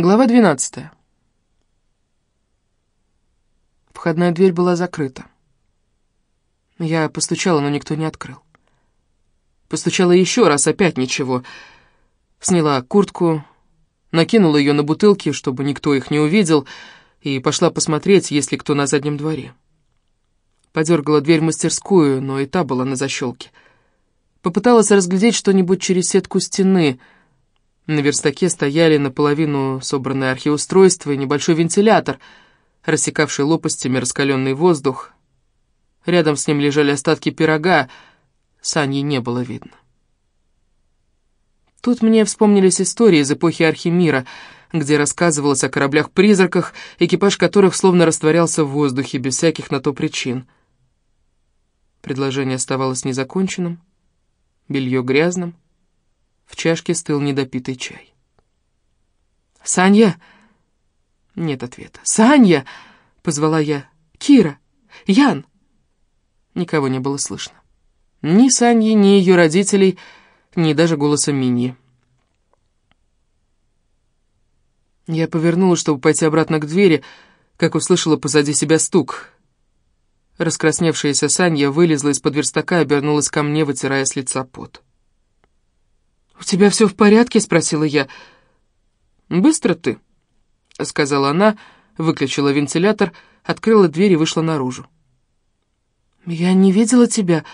Глава 12. Входная дверь была закрыта. Я постучала, но никто не открыл. Постучала еще раз, опять ничего. Сняла куртку, накинула ее на бутылки, чтобы никто их не увидел, и пошла посмотреть, есть ли кто на заднем дворе. Подергала дверь в мастерскую, но и та была на защелке. Попыталась разглядеть что-нибудь через сетку стены — на верстаке стояли наполовину собранные архиустройства и небольшой вентилятор, рассекавший лопастями раскаленный воздух. Рядом с ним лежали остатки пирога, Саньи не было видно. Тут мне вспомнились истории из эпохи Архимира, где рассказывалось о кораблях-призраках, экипаж которых словно растворялся в воздухе без всяких на то причин. Предложение оставалось незаконченным, белье грязным, в чашке стыл недопитый чай. «Саня!» Нет ответа. «Саня!» — позвала я. «Кира! Ян!» Никого не было слышно. Ни Саньи, ни ее родителей, ни даже голоса Миньи. Я повернулась, чтобы пойти обратно к двери, как услышала позади себя стук. Раскрасневшаяся Санья вылезла из-под верстака и обернулась ко мне, вытирая с лица пот. «У тебя все в порядке?» — спросила я. «Быстро ты», — сказала она, выключила вентилятор, открыла дверь и вышла наружу. «Я не видела тебя.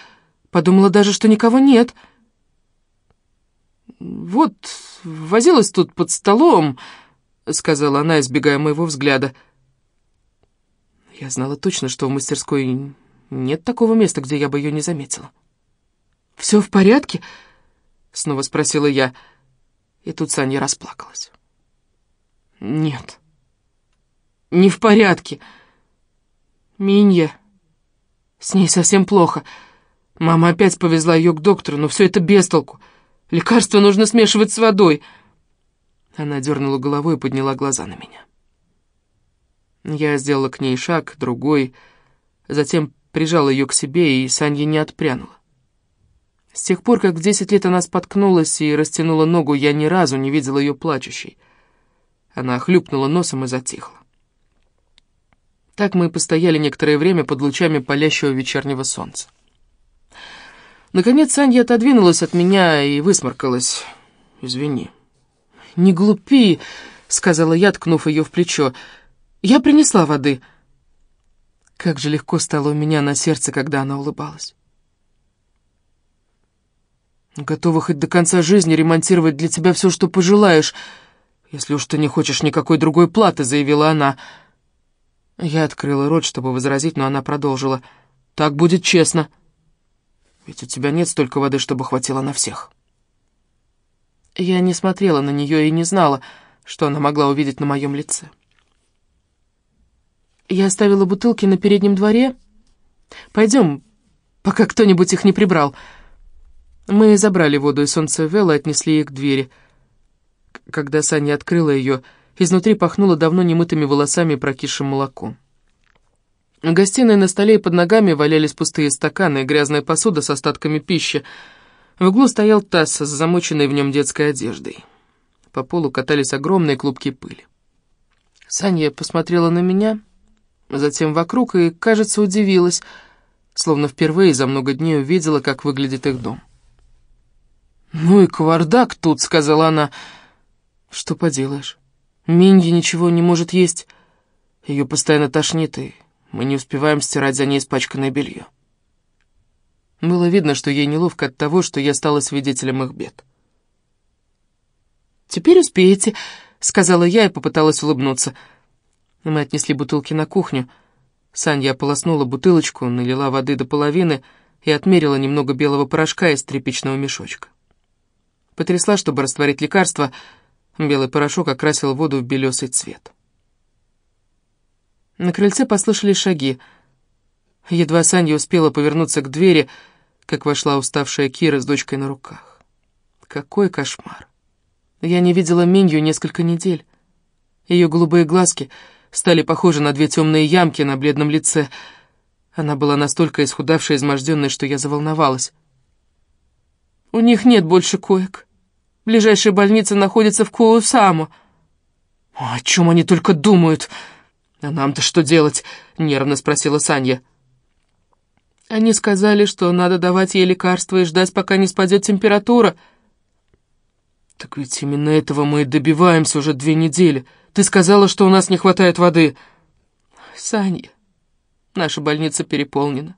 Подумала даже, что никого нет». «Вот, возилась тут под столом», — сказала она, избегая моего взгляда. Я знала точно, что в мастерской нет такого места, где я бы ее не заметила. «Все в порядке?» Снова спросила я. И тут Саня расплакалась. Нет. Не в порядке. Минья. С ней совсем плохо. Мама опять повезла ее к доктору, но все это без толку. Лекарство нужно смешивать с водой. Она дернула головой и подняла глаза на меня. Я сделала к ней шаг, другой, затем прижала ее к себе, и Санья не отпрянула. С тех пор, как в десять лет она споткнулась и растянула ногу, я ни разу не видела ее плачущей. Она хлюпнула носом и затихла. Так мы постояли некоторое время под лучами палящего вечернего солнца. Наконец Санья отодвинулась от меня и высморкалась. «Извини». «Не глупи», — сказала я, ткнув ее в плечо. «Я принесла воды». Как же легко стало у меня на сердце, когда она улыбалась. Готова хоть до конца жизни ремонтировать для тебя все, что пожелаешь, если уж ты не хочешь никакой другой платы», — заявила она. Я открыла рот, чтобы возразить, но она продолжила. «Так будет честно. Ведь у тебя нет столько воды, чтобы хватило на всех». Я не смотрела на нее и не знала, что она могла увидеть на моем лице. Я оставила бутылки на переднем дворе. Пойдем, пока кто-нибудь их не прибрал. Мы забрали воду из солнцевела и отнесли их к двери. Когда Саня открыла ее, изнутри пахнуло давно немытыми волосами и прокисшим молоком. В гостиной на столе и под ногами валялись пустые стаканы и грязная посуда с остатками пищи. В углу стоял таз с замоченной в нем детской одеждой. По полу катались огромные клубки пыли. Саня посмотрела на меня, затем вокруг и, кажется, удивилась, словно впервые за много дней увидела, как выглядит их дом. «Ну и кавардак тут», — сказала она. «Что поделаешь? Минди ничего не может есть. Ее постоянно тошнит, и мы не успеваем стирать за ней испачканное белье». Было видно, что ей неловко от того, что я стала свидетелем их бед. «Теперь успеете», — сказала я и попыталась улыбнуться. Мы отнесли бутылки на кухню. Саня ополоснула бутылочку, налила воды до половины и отмерила немного белого порошка из тряпичного мешочка. Потрясла, чтобы растворить лекарство. Белый порошок окрасил воду в белесый цвет. На крыльце послышались шаги. Едва Саня успела повернуться к двери, как вошла уставшая Кира с дочкой на руках. Какой кошмар! Я не видела Минью несколько недель. Ее голубые глазки стали похожи на две темные ямки на бледном лице. Она была настолько исхудавшая и изможденной, что я заволновалась. У них нет больше коек. Ближайшая больница находится в Куусамо. «О чем они только думают?» «А нам-то что делать?» — нервно спросила Саня. «Они сказали, что надо давать ей лекарства и ждать, пока не спадет температура». «Так ведь именно этого мы и добиваемся уже две недели. Ты сказала, что у нас не хватает воды». «Саня, наша больница переполнена.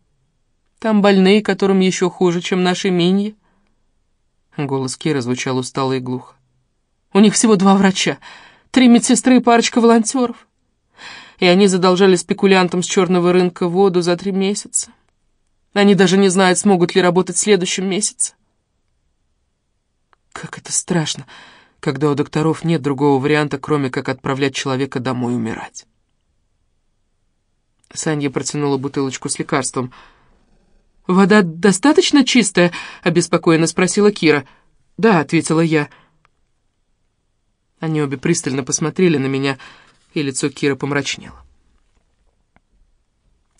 Там больные, которым еще хуже, чем наши миньи». Голос Киры звучал устало и глухо. «У них всего два врача, три медсестры и парочка волонтеров. И они задолжали спекулянтам с черного рынка воду за три месяца. Они даже не знают, смогут ли работать в следующем месяце. Как это страшно, когда у докторов нет другого варианта, кроме как отправлять человека домой умирать. Санья протянула бутылочку с лекарством. «Вода достаточно чистая?» — обеспокоенно спросила Кира. «Да», — ответила я. Они обе пристально посмотрели на меня, и лицо Кира помрачнело.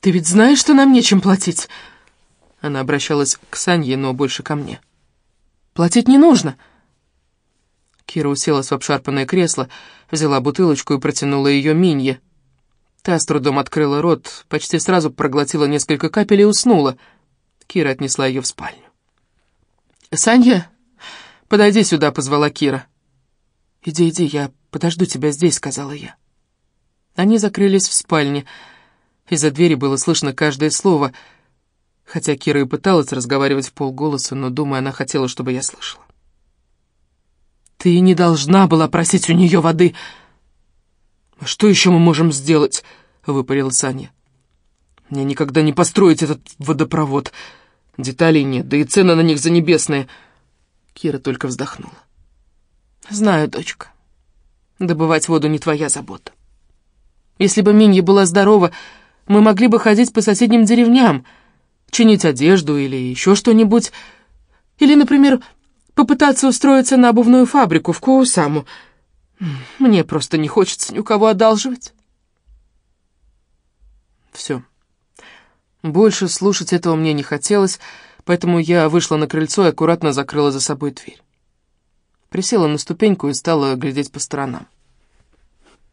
«Ты ведь знаешь, что нам нечем платить?» Она обращалась к Санье, но больше ко мне. «Платить не нужно». Кира уселась в обшарпанное кресло, взяла бутылочку и протянула ее Минье. Та с трудом открыла рот, почти сразу проглотила несколько капель и уснула. Кира отнесла ее в спальню. «Санья, подойди сюда», — позвала Кира. «Иди, иди, я подожду тебя здесь», — сказала я. Они закрылись в спальне. Из-за двери было слышно каждое слово, хотя Кира и пыталась разговаривать в полголоса, но, думаю, она хотела, чтобы я слышала. «Ты не должна была просить у нее воды!» «А что еще мы можем сделать?» — выпалила Саня. «Мне никогда не построить этот водопровод. Деталей нет, да и цены на них занебесные». Кира только вздохнула. «Знаю, дочка. Добывать воду не твоя забота. Если бы Минья была здорова, мы могли бы ходить по соседним деревням, чинить одежду или еще что-нибудь. Или, например, попытаться устроиться на обувную фабрику в Коусаму. Мне просто не хочется ни у кого одалживать. Все. Больше слушать этого мне не хотелось, поэтому я вышла на крыльцо и аккуратно закрыла за собой дверь. Присела на ступеньку и стала глядеть по сторонам.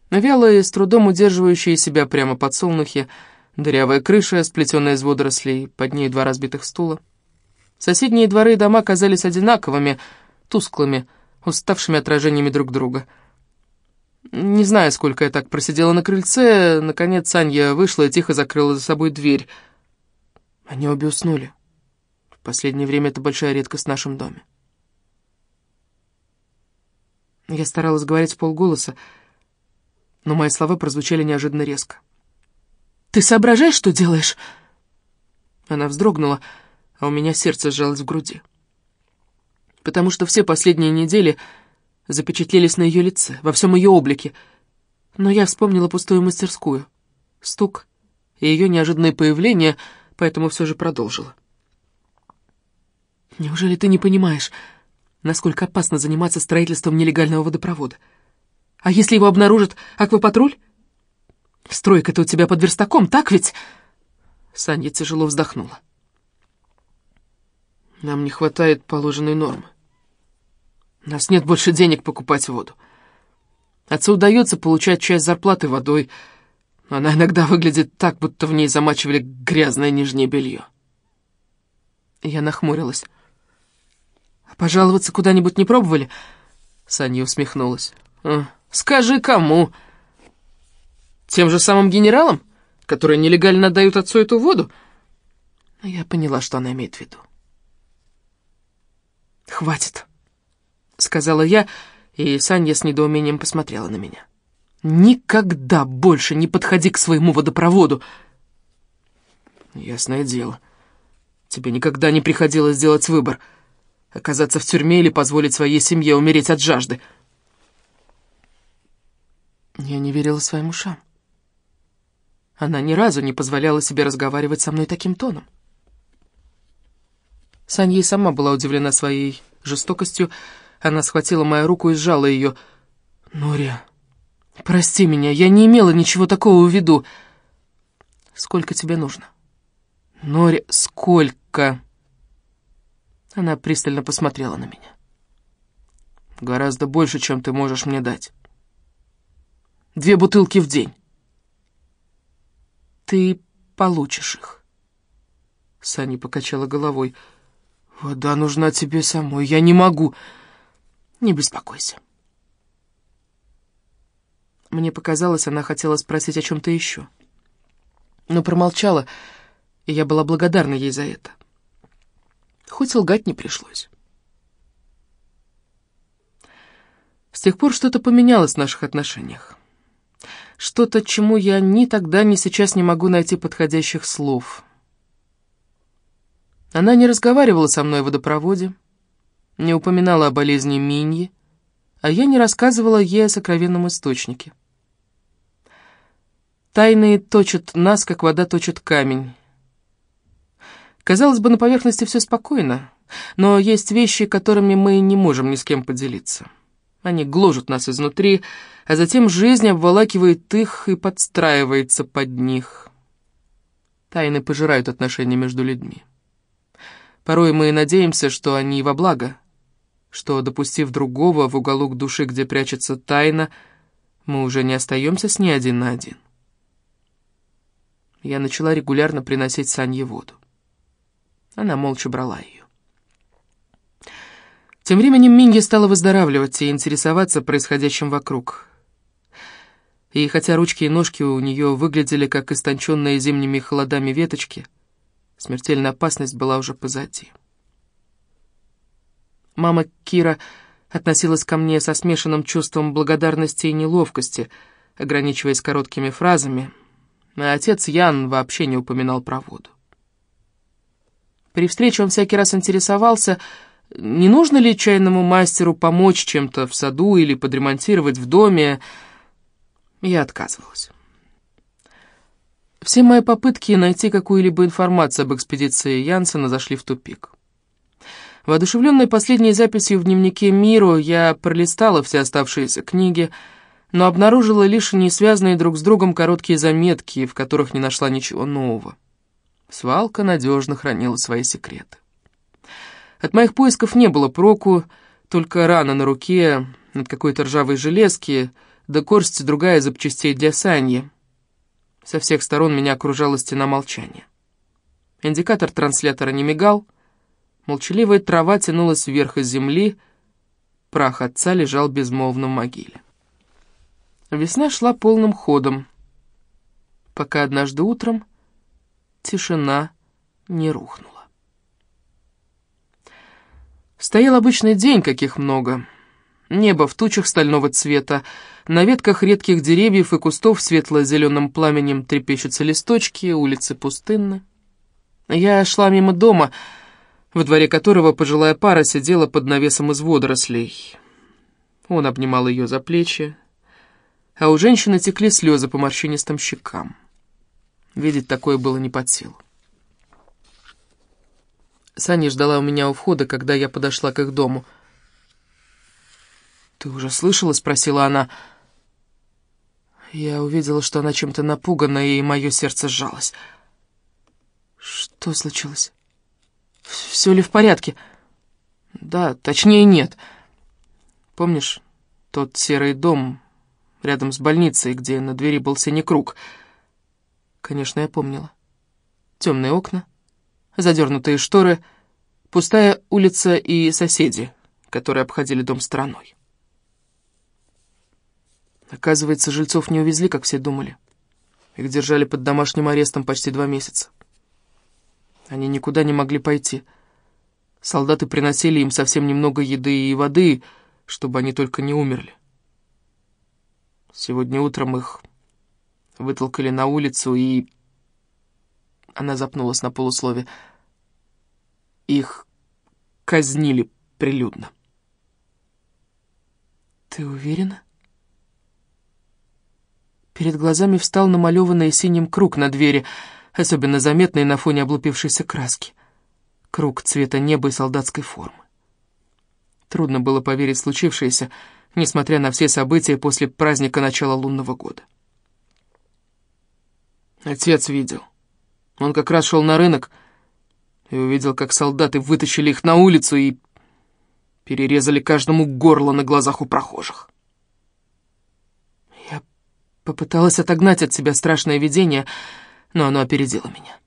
Вялые, с трудом удерживающие себя прямо под солнухи, дырявая крыша, сплетенная из водорослей, под ней два разбитых стула. Соседние дворы и дома казались одинаковыми, тусклыми, уставшими отражениями друг друга. Не знаю, сколько я так просидела на крыльце, наконец Санья вышла и тихо закрыла за собой дверь. Они обе уснули. В последнее время это большая редкость в нашем доме. Я старалась говорить полголоса, но мои слова прозвучали неожиданно резко. «Ты соображаешь, что делаешь?» Она вздрогнула, а у меня сердце сжалось в груди. Потому что все последние недели запечатлелись на ее лице, во всем ее облике. Но я вспомнила пустую мастерскую, стук и ее неожиданное появление, поэтому все же продолжила. «Неужели ты не понимаешь, насколько опасно заниматься строительством нелегального водопровода?» А если его обнаружит аквапатруль? Стройка-то у тебя под верстаком, так ведь?» Саня тяжело вздохнула. «Нам не хватает положенной нормы. У нас нет больше денег покупать воду. Отцу удается получать часть зарплаты водой, она иногда выглядит так, будто в ней замачивали грязное нижнее белье». Я нахмурилась. «А пожаловаться куда-нибудь не пробовали?» Саня усмехнулась. «А, Скажи, кому? Тем же самым генералам, которые нелегально дают отцу эту воду? Я поняла, что она имеет в виду. «Хватит», — сказала я, и Саня с недоумением посмотрела на меня. «Никогда больше не подходи к своему водопроводу!» «Ясное дело. Тебе никогда не приходилось делать выбор, оказаться в тюрьме или позволить своей семье умереть от жажды», я не верила своим ушам. Она ни разу не позволяла себе разговаривать со мной таким тоном. Санья сама была удивлена своей жестокостью. Она схватила мою руку и сжала ее. «Нория, прости меня, я не имела ничего такого в виду. Сколько тебе нужно?» «Нори, сколько?» Она пристально посмотрела на меня. «Гораздо больше, чем ты можешь мне дать». Две бутылки в день. Ты получишь их. Саня покачала головой. Вода нужна тебе самой, я не могу. Не беспокойся. Мне показалось, она хотела спросить о чем-то еще. Но промолчала, и я была благодарна ей за это. Хоть лгать не пришлось. С тех пор что-то поменялось в наших отношениях. Что-то, чему я ни тогда, ни сейчас не могу найти подходящих слов. Она не разговаривала со мной о водопроводе, не упоминала о болезни Миньи, а я не рассказывала ей о сокровенном источнике. Тайные точат нас, как вода точит камень. Казалось бы, на поверхности все спокойно, но есть вещи, которыми мы не можем ни с кем поделиться. Они гложут нас изнутри, а затем жизнь обволакивает их и подстраивается под них. Тайны пожирают отношения между людьми. Порой мы надеемся, что они во благо, что, допустив другого в уголок души, где прячется тайна, мы уже не остаемся с ней один на один. Я начала регулярно приносить Санье воду. Она молча брала ее. Тем временем Минги стала выздоравливать и интересоваться происходящим вокруг. И хотя ручки и ножки у нее выглядели как истонченные зимними холодами веточки, смертельная опасность была уже позади. Мама Кира относилась ко мне со смешанным чувством благодарности и неловкости, ограничиваясь короткими фразами, а отец Ян вообще не упоминал про воду. При встрече он всякий раз интересовался, не нужно ли чайному мастеру помочь чем-то в саду или подремонтировать в доме? Я отказывалась. Все мои попытки найти какую-либо информацию об экспедиции Янсена зашли в тупик. Воодушевленной последней записью в дневнике Миру, я пролистала все оставшиеся книги, но обнаружила лишь несвязанные друг с другом короткие заметки, в которых не нашла ничего нового. Свалка надежно хранила свои секреты. От моих поисков не было проку, только рана на руке от какой-то ржавой железки, да корсть другая запчастей для саньи. Со всех сторон меня окружала стена молчания. Индикатор транслятора не мигал, молчаливая трава тянулась вверх из земли, прах отца лежал безмолвно в могиле. Весна шла полным ходом, пока однажды утром тишина не рухнула. Стоял обычный день, каких много. Небо в тучах стального цвета, на ветках редких деревьев и кустов светло-зеленым пламенем трепещутся листочки, улицы пустынны. Я шла мимо дома, во дворе которого пожилая пара сидела под навесом из водорослей. Он обнимал ее за плечи, а у женщины текли слезы по морщинистым щекам. Видеть такое было не под силу. Саня ждала у меня у входа, когда я подошла к их дому. «Ты уже слышала?» — спросила она. Я увидела, что она чем-то напугана, и мое сердце сжалось. «Что случилось? Все ли в порядке?» «Да, точнее нет. Помнишь тот серый дом рядом с больницей, где на двери был синий круг?» Конечно, я помнила. Темные окна, задернутые шторы, пустая улица и соседи, которые обходили дом стороной. Оказывается, жильцов не увезли, как все думали. Их держали под домашним арестом почти два месяца. Они никуда не могли пойти. Солдаты приносили им совсем немного еды и воды, чтобы они только не умерли. Сегодня утром их вытолкали на улицу и она запнулась на полуслове. Их казнили прилюдно. «Ты уверена?» Перед глазами встал намалеванный синим круг на двери, особенно заметный на фоне облупившейся краски. Круг цвета неба и солдатской формы. Трудно было поверить в случившееся, несмотря на все события после праздника начала лунного года. Отец видел. Он как раз шел на рынок и увидел, как солдаты вытащили их на улицу и перерезали каждому горло на глазах у прохожих. Я Попыталась отогнать от себя страшное видение, но оно опередило меня.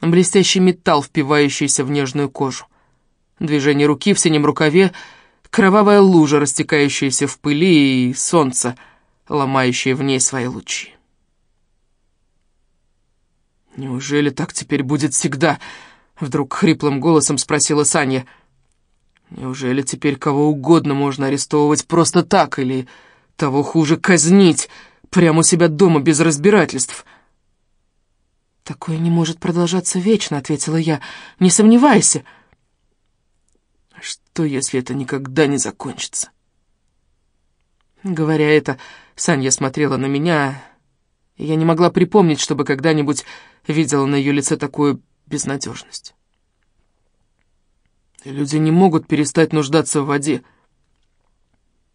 Блестящий металл, впивающийся в нежную кожу. Движение руки в синем рукаве, кровавая лужа, растекающаяся в пыли, и солнце, ломающее в ней свои лучи. «Неужели так теперь будет всегда?» — вдруг хриплым голосом спросила Саня. «Неужели теперь кого угодно можно арестовывать просто так или, того хуже, казнить прямо у себя дома без разбирательств?» «Такое не может продолжаться вечно», — ответила я. «Не сомневайся». «Что, если это никогда не закончится?» Говоря это, Саня смотрела на меня, и я не могла припомнить, чтобы когда-нибудь видела на ее лице такую безнадежность. Люди не могут перестать нуждаться в воде.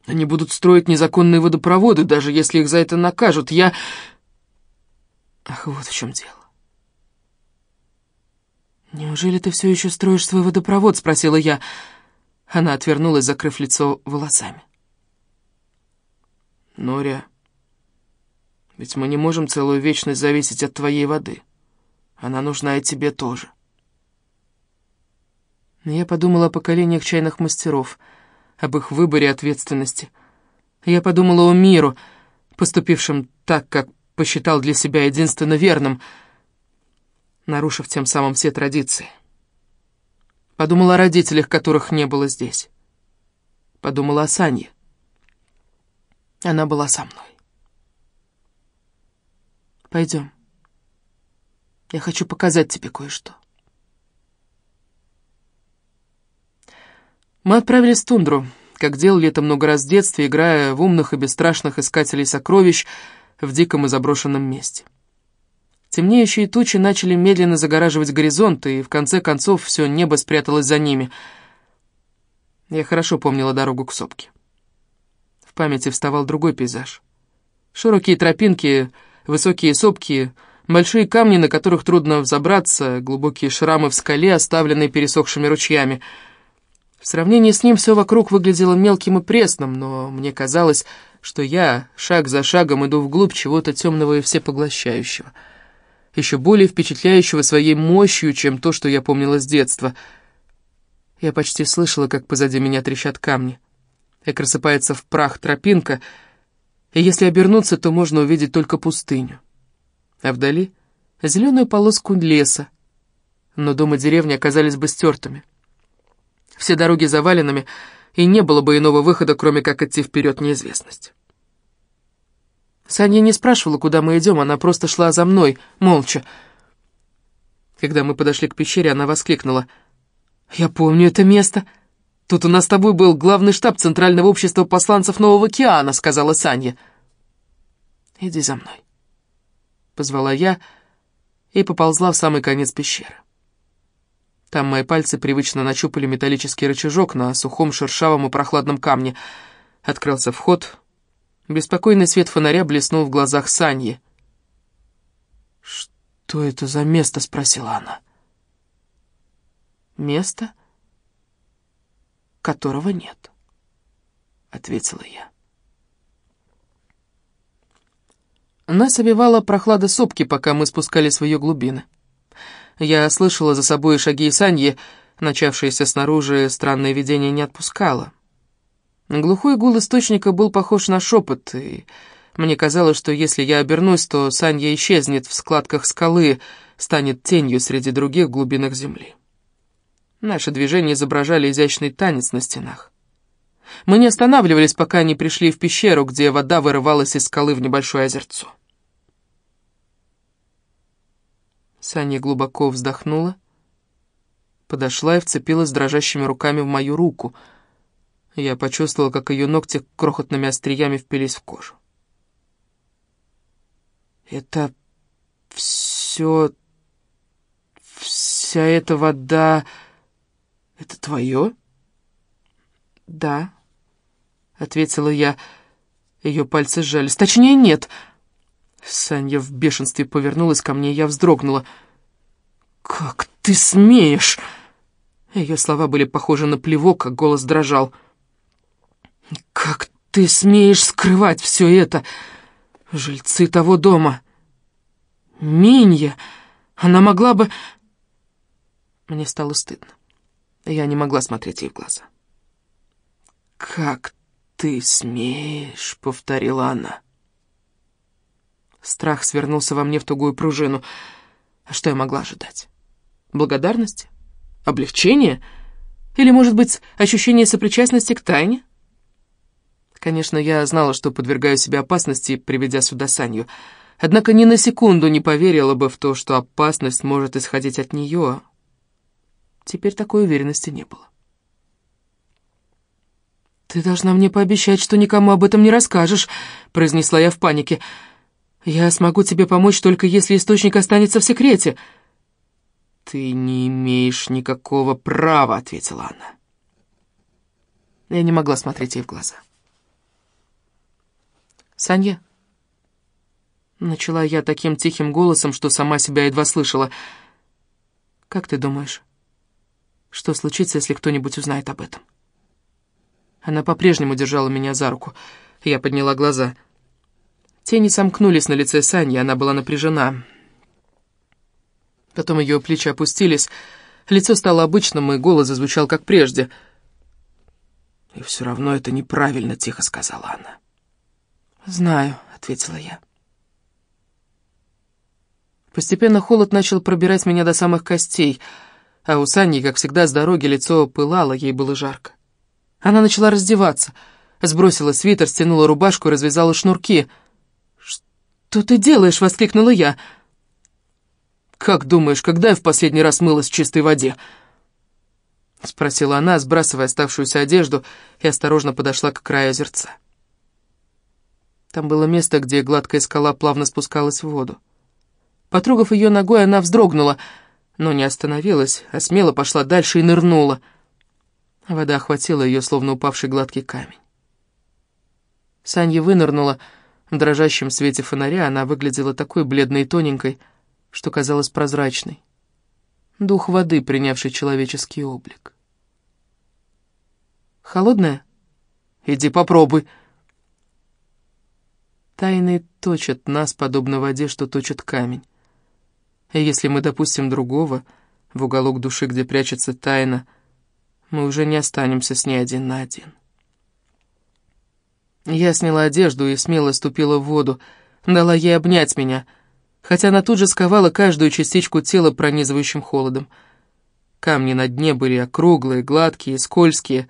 Они будут строить незаконные водопроводы, даже если их за это накажут. Я... Ах, вот в чем дело. «Неужели ты все еще строишь свой водопровод?» — спросила я. Она отвернулась, закрыв лицо волосами. «Норя, ведь мы не можем целую вечность зависеть от твоей воды. Она нужна и тебе тоже». Я подумала о поколениях чайных мастеров, об их выборе ответственности. Я подумала о миру, поступившем так, как посчитал для себя единственно верным — нарушив тем самым все традиции. Подумала о родителях, которых не было здесь. Подумала о Сане. Она была со мной. Пойдем. Я хочу показать тебе кое-что. Мы отправились в тундру, как делали это много раз в детстве, играя в умных и бесстрашных искателей сокровищ в диком и заброшенном месте. Темнеющие тучи начали медленно загораживать горизонт, и в конце концов все небо спряталось за ними. Я хорошо помнила дорогу к сопке. В памяти вставал другой пейзаж. Широкие тропинки, высокие сопки, большие камни, на которых трудно взобраться, глубокие шрамы в скале, оставленные пересохшими ручьями. В сравнении с ним все вокруг выглядело мелким и пресным, но мне казалось, что я шаг за шагом иду вглубь чего-то темного и всепоглощающего — еще более впечатляющего своей мощью, чем то, что я помнила с детства. Я почти слышала, как позади меня трещат камни. Как рассыпается в прах тропинка, и если обернуться, то можно увидеть только пустыню. А вдали — зеленую полоску леса, но дом и деревня оказались бы стертыми. Все дороги заваленными, и не было бы иного выхода, кроме как идти вперед неизвестность. Саня не спрашивала, куда мы идем, она просто шла за мной, молча. Когда мы подошли к пещере, она воскликнула. «Я помню это место. Тут у нас с тобой был главный штаб Центрального общества посланцев Нового океана», — сказала Саня. «Иди за мной», — позвала я и поползла в самый конец пещеры. Там мои пальцы привычно нащупали металлический рычажок на сухом, шершавом и прохладном камне. Открылся вход, Беспокойный свет фонаря блеснул в глазах Саньи. «Что это за место?» — спросила она. «Место, которого нет», — ответила я. Нас обивала прохлада сопки, пока мы спускались в ее глубины. Я слышала за собой шаги Саньи, начавшееся снаружи странное видение не отпускало. Глухой гул источника был похож на шепот, и мне казалось, что если я обернусь, то Санья исчезнет в складках скалы, станет тенью среди других глубинах земли. Наши движения изображали изящный танец на стенах. Мы не останавливались, пока не пришли в пещеру, где вода вырывалась из скалы в небольшое озерцо. Саня глубоко вздохнула, подошла и вцепилась дрожащими руками в мою руку — я почувствовал, как ее ногти крохотными остриями впились в кожу. «Это все... вся эта вода... это твое?» «Да», — ответила я. Ее пальцы сжались. «Точнее, нет». Саня в бешенстве повернулась ко мне, я вздрогнула. «Как ты смеешь?» Ее слова были похожи на плевок, а голос дрожал. «Как ты смеешь скрывать все это? Жильцы того дома. Минья. Она могла бы... Мне стало стыдно. Я не могла смотреть ей в глаза. «Как ты смеешь?» — повторила она. Страх свернулся во мне в тугую пружину. А что я могла ожидать? Благодарности? Облегчения? Или, может быть, ощущение сопричастности к тайне? Конечно, я знала, что подвергаю себе опасности, приведя сюда Санью. Однако ни на секунду не поверила бы в то, что опасность может исходить от нее. Теперь такой уверенности не было. «Ты должна мне пообещать, что никому об этом не расскажешь», — произнесла я в панике. «Я смогу тебе помочь только если источник останется в секрете». «Ты не имеешь никакого права», — ответила она. Я не могла смотреть ей в глаза. «Санья?» Начала я таким тихим голосом, что сама себя едва слышала. «Как ты думаешь, что случится, если кто-нибудь узнает об этом?» Она по-прежнему держала меня за руку. Я подняла глаза. Тени сомкнулись на лице Сани, она была напряжена. Потом ее плечи опустились, лицо стало обычным, и голос зазвучал как прежде. «И все равно это неправильно», — тихо сказала она. «Знаю», — ответила я. Постепенно холод начал пробирать меня до самых костей, а у Сани, как всегда, с дороги лицо пылало, ей было жарко. Она начала раздеваться, сбросила свитер, стянула рубашку и развязала шнурки. «Что ты делаешь?» — воскликнула я. «Как думаешь, когда я в последний раз мылась в чистой воде?» — спросила она, сбрасывая оставшуюся одежду, и осторожно подошла к краю озерца. Там было место, где гладкая скала плавно спускалась в воду. Потрогав ее ногой, она вздрогнула, но не остановилась, а смело пошла дальше и нырнула — Вода охватила ее, словно упавший гладкий камень. Санья вынырнула. В дрожащем свете фонаря она выглядела такой бледной и тоненькой, что казалась прозрачной. Дух воды, принявший человеческий облик. «Холодная? Иди попробуй!» Тайны точат нас, подобно воде, что точит камень. И если мы допустим другого, в уголок души, где прячется тайна, мы уже не останемся с ней один на один. Я сняла одежду и смело ступила в воду, дала ей обнять меня, хотя она тут же сковала каждую частичку тела пронизывающим холодом. Камни на дне были округлые, гладкие, скользкие,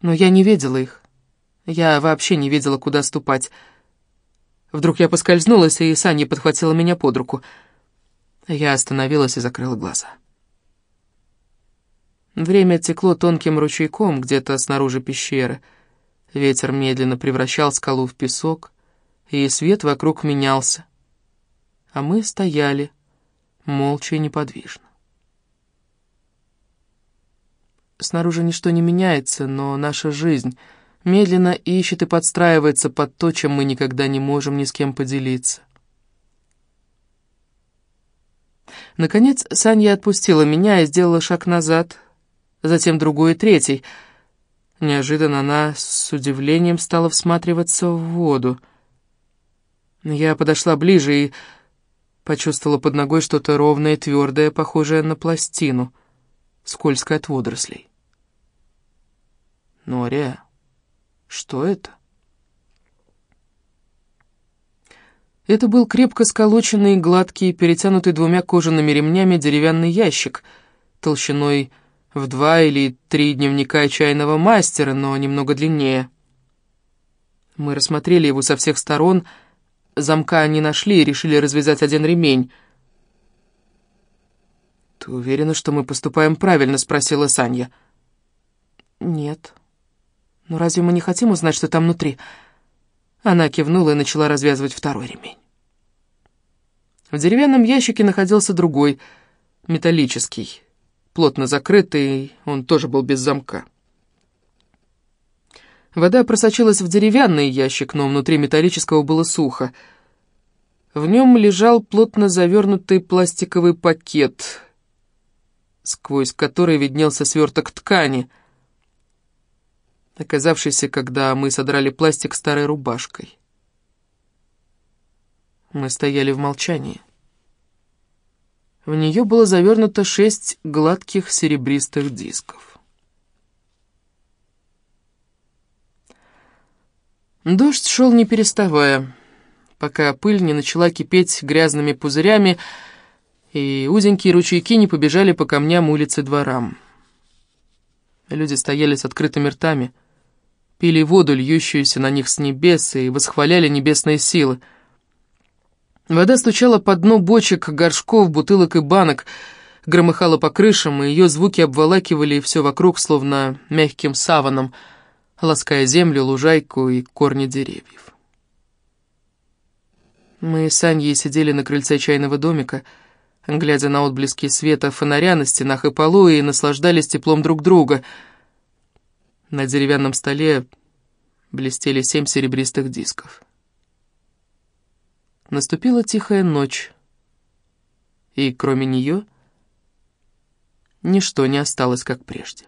но я не видела их. Я вообще не видела, куда ступать. Вдруг я поскользнулась, и Саня подхватила меня под руку. Я остановилась и закрыла глаза. Время текло тонким ручейком где-то снаружи пещеры. Ветер медленно превращал скалу в песок, и свет вокруг менялся. А мы стояли, молча и неподвижно. Снаружи ничто не меняется, но наша жизнь медленно ищет и подстраивается под то, чем мы никогда не можем ни с кем поделиться. Наконец Саня отпустила меня и сделала шаг назад, затем другой и третий. Неожиданно она с удивлением стала всматриваться в воду. Я подошла ближе и почувствовала под ногой что-то ровное и твердое, похожее на пластину, скользкое от водорослей. «Нория, что это?» Это был крепко сколоченный, гладкий, перетянутый двумя кожаными ремнями деревянный ящик, толщиной в два или три дневника чайного мастера, но немного длиннее. Мы рассмотрели его со всех сторон, замка не нашли и решили развязать один ремень. «Ты уверена, что мы поступаем правильно?» — спросила Саня. «Нет. Но разве мы не хотим узнать, что там внутри?» Она кивнула и начала развязывать второй ремень. В деревянном ящике находился другой, металлический, плотно закрытый, он тоже был без замка. Вода просочилась в деревянный ящик, но внутри металлического было сухо. В нем лежал плотно завернутый пластиковый пакет, сквозь который виднелся сверток ткани, оказавшийся, когда мы содрали пластик старой рубашкой. Мы стояли в молчании. В нее было завернуто шесть гладких серебристых дисков. Дождь шел не переставая, пока пыль не начала кипеть грязными пузырями, и узенькие ручейки не побежали по камням улицы дворам. Люди стояли с открытыми ртами, пили воду, льющуюся на них с небес, и восхваляли небесные силы — Вода стучала по дну бочек, горшков, бутылок и банок, громыхала по крышам, и ее звуки обволакивали все вокруг, словно мягким саваном, лаская землю, лужайку и корни деревьев. Мы с Аньей сидели на крыльце чайного домика, глядя на отблески света фонаря на стенах и полу, и наслаждались теплом друг друга. На деревянном столе блестели семь серебристых дисков. Наступила тихая ночь, и кроме нее ничто не осталось, как прежде.